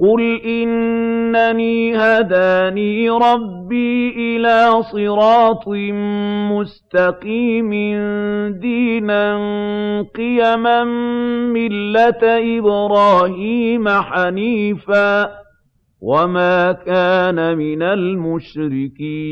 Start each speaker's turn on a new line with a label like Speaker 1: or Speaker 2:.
Speaker 1: قُلْ إِنَّنِي هَدَانِي رَبِّي إِلَىٰ صِرَاطٍ مُّسْتَقِيمٍ دِينًا قِيَمًا مِّلَّةَ إِبْرَاهِيمَ حَنِيفًا ۖ وَمَا كَانَ مِنَ الْمُشْرِكِينَ